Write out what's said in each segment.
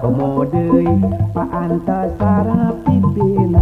pemode Paanta Sara pipin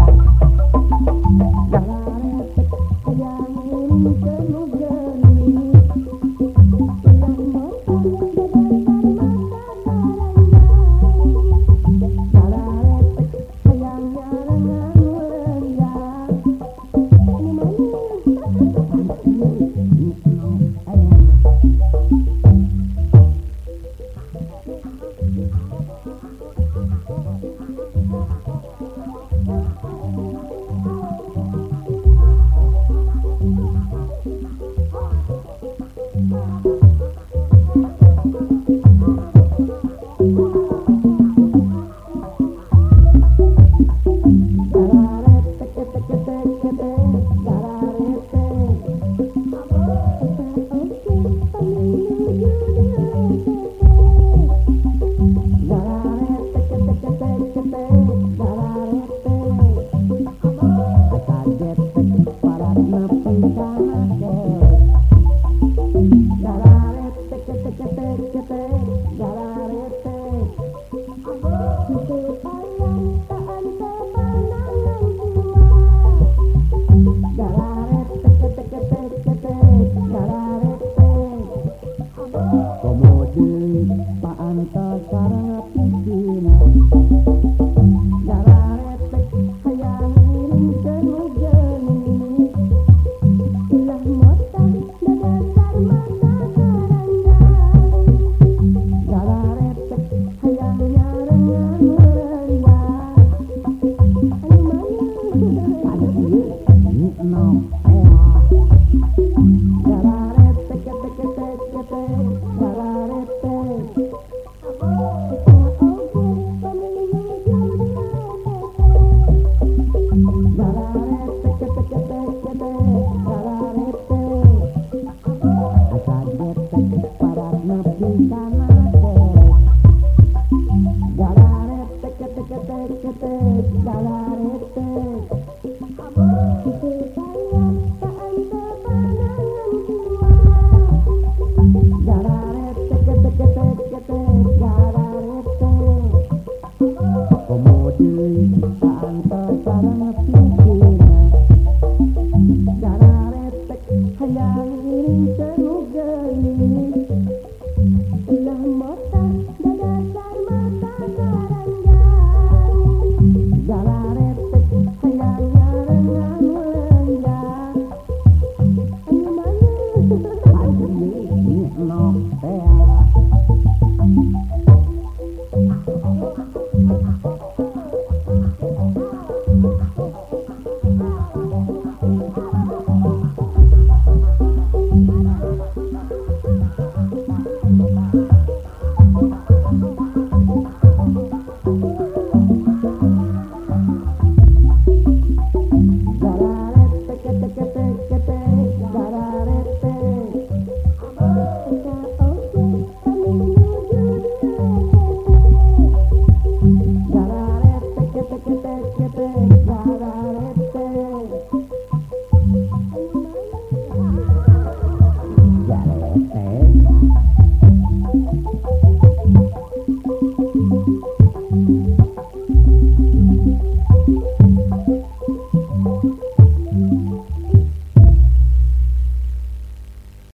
うん。